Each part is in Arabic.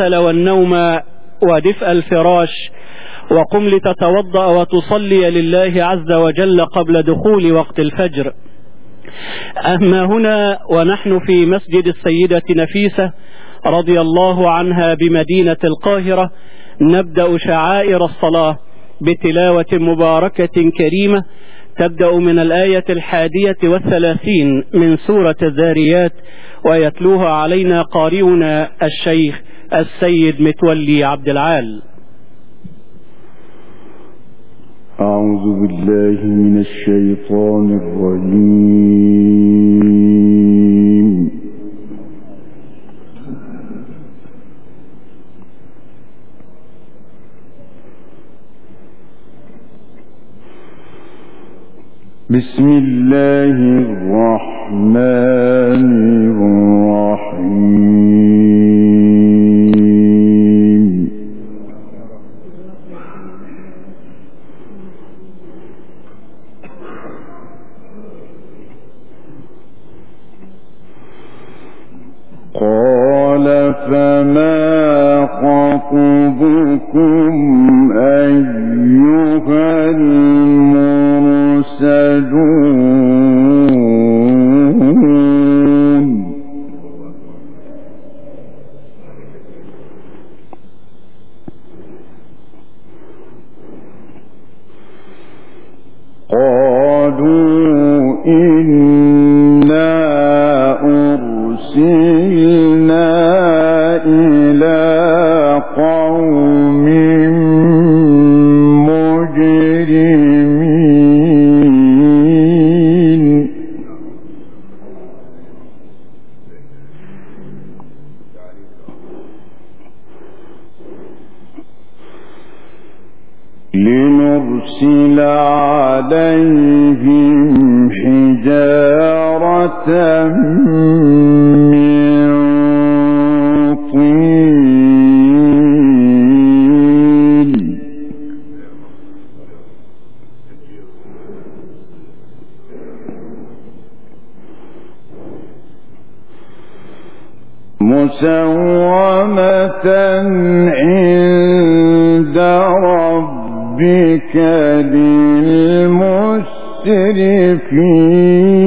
الكسل والنوم ودفء الفراش وقم لتتوضأ وتصلي لله عز وجل قبل دخول وقت الفجر. أما هنا ونحن في مسجد السيدة نفيسة رضي الله عنها بمدينة القاهرة نبدأ شعائر الصلاة بتلاوة مباركة كريمة تبدأ من الآية الحادية والثلاثين من سورة الذاريات ويتلوها علينا قارئنا الشيخ السيد متولي عبد العال. أعوذ بالله من الشيطان الرجيم. بسم الله الرحمن الرحيم. قالوا إنا مسومة عند ربك للمسرفين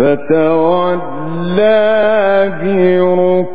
فتولى بركبه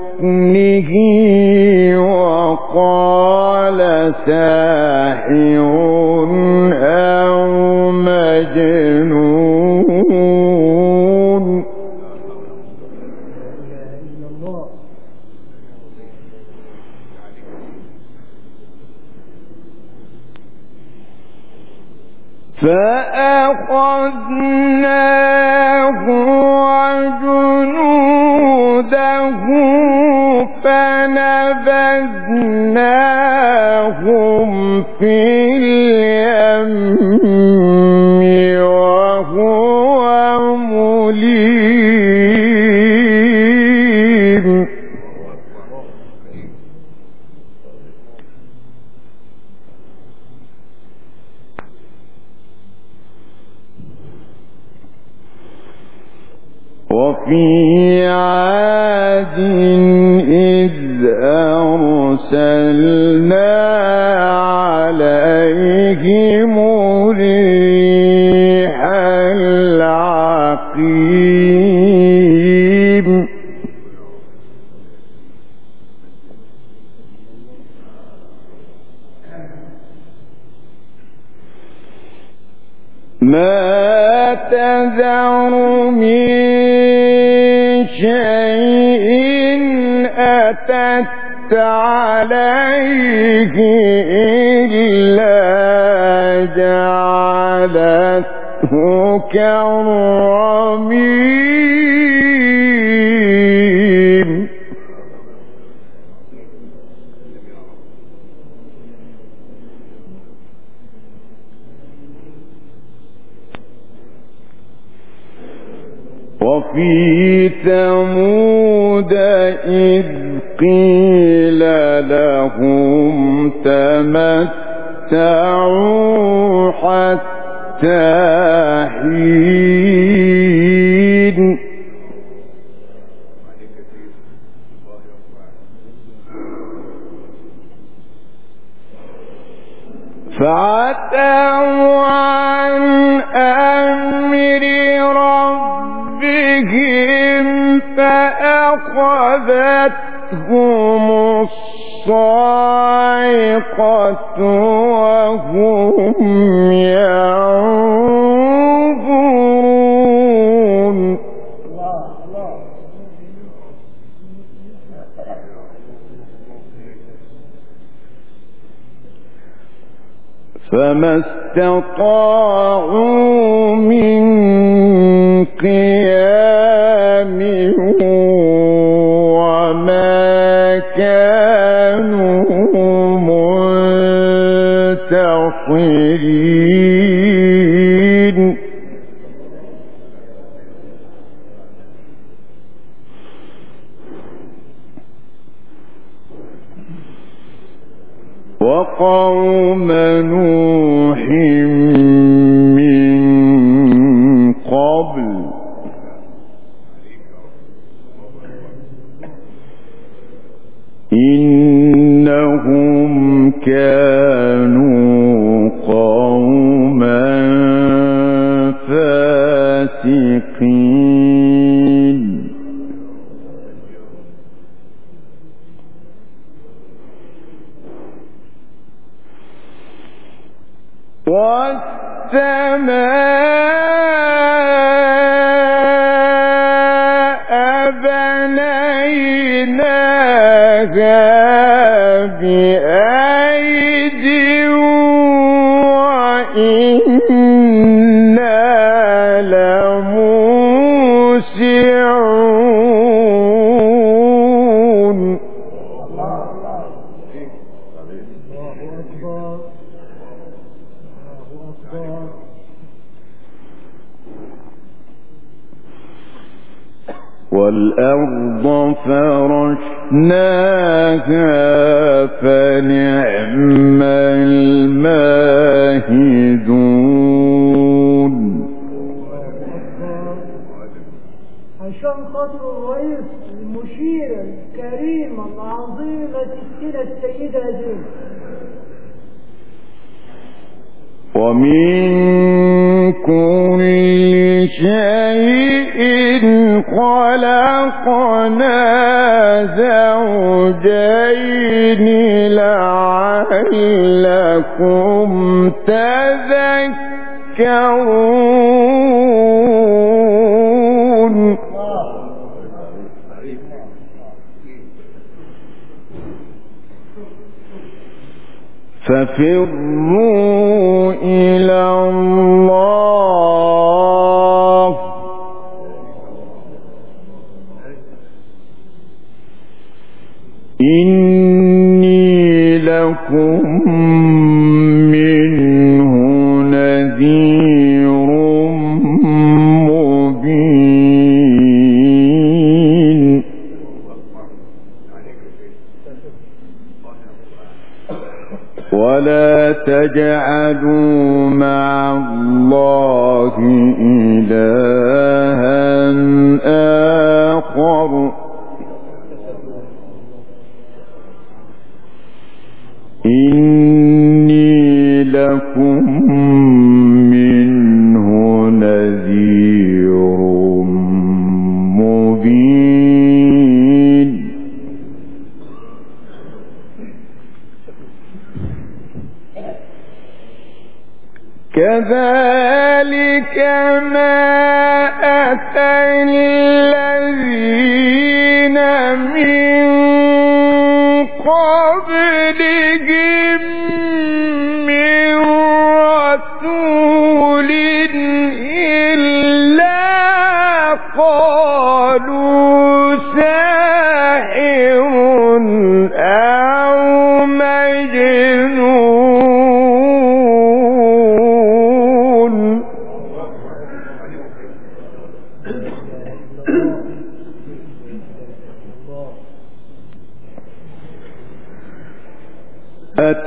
أكثر من شيء أتت في فما استطاعوا السماء والأرض فرشناها فنعم الماهدون عشان خاطر الرئيس المشير الكريم العظيم ستنا السيدة زين ومن كل شيء خلقنا زوجين لعلكم تذكرون ففروا إلى الله لكم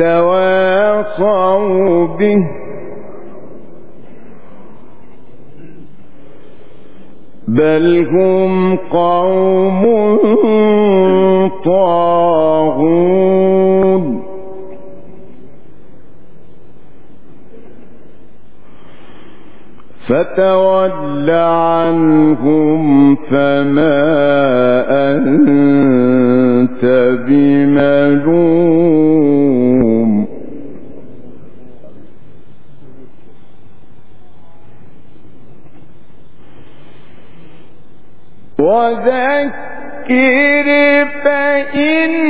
أتواصوا به. بل هم قوم طاغون. فتول وذكر فإن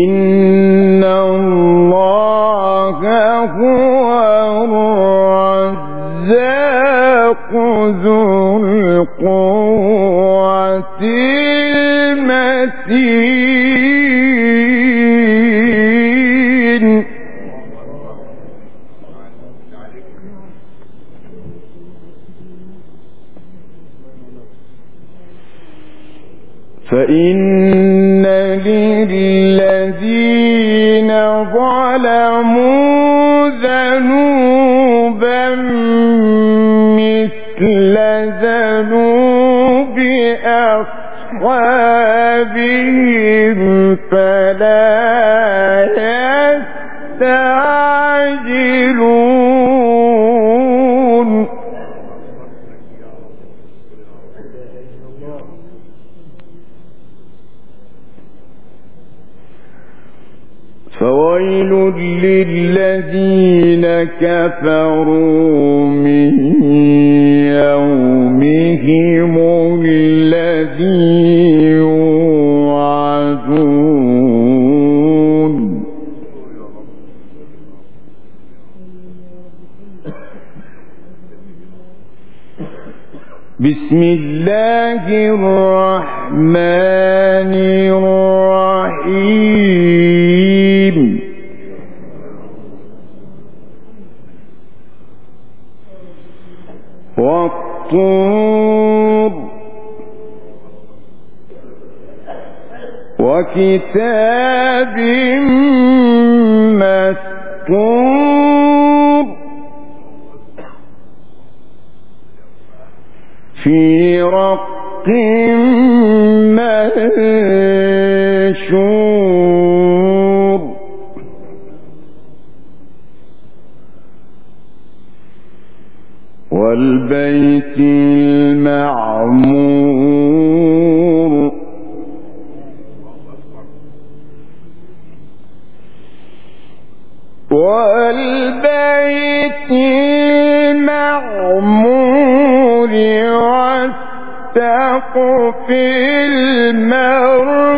إن كفروا من يومهم الذي يوعدون. بسم الله الرحمن والطور وكتاب مسطور في رق والبيت المعمور والسقف المرفوع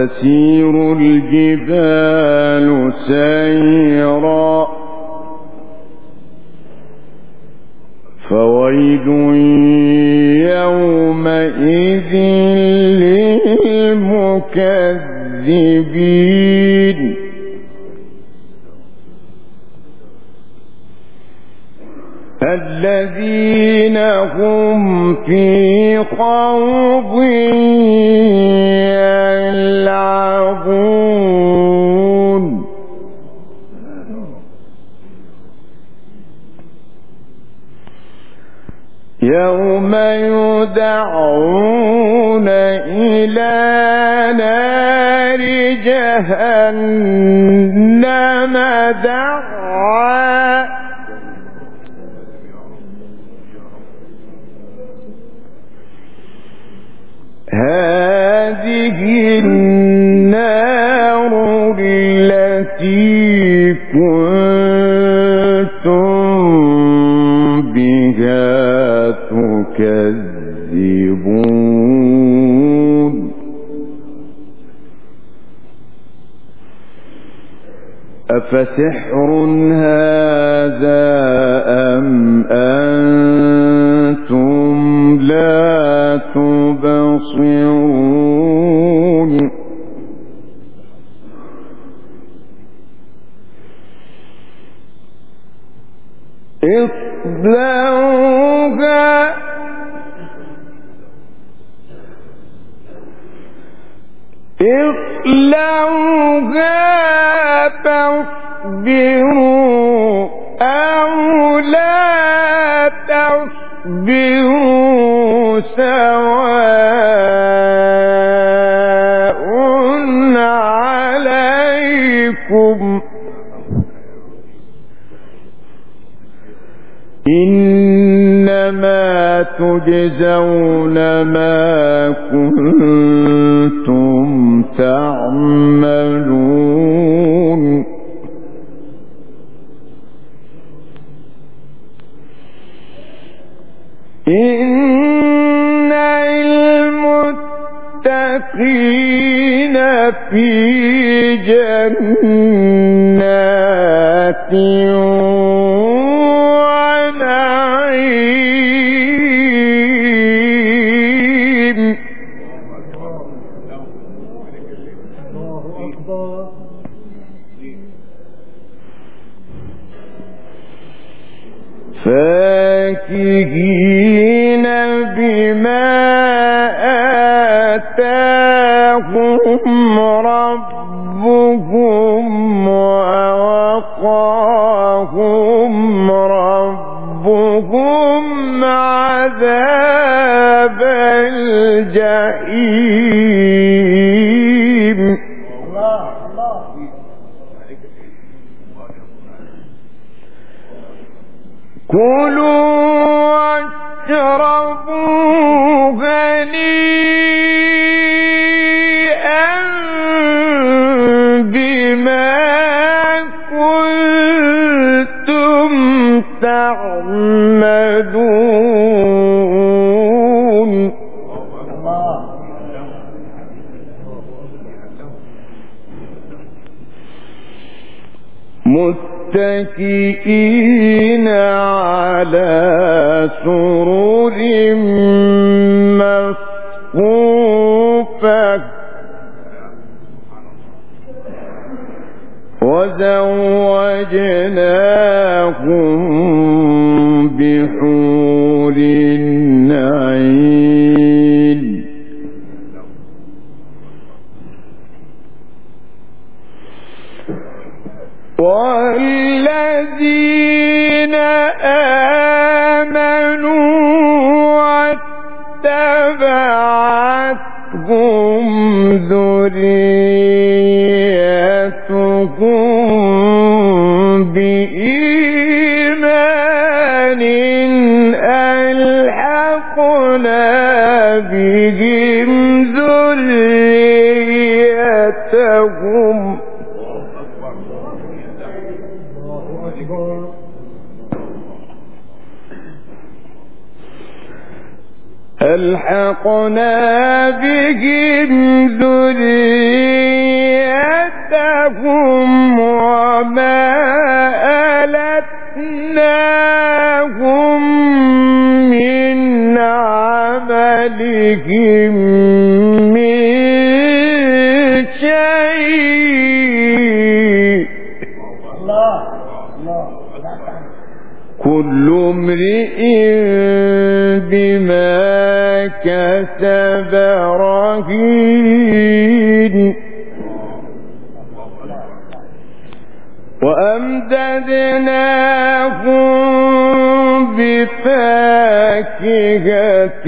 وتسير الجبال سيرا. الذين هم في خوض يلعبون. يوم يدعون إلى نار جهنم. أفسحر هذا أم أنتم لا تبصرون؟ اصلوها اصلوها فاصبروا أو لا تصبروا تجزون ما كنتم تعملون. إن المتقين في جنات كلوا واشربوا غنيا بحور وألحقنا بهم ذريتهم وما ألتناهم من عملهم. وفاكهة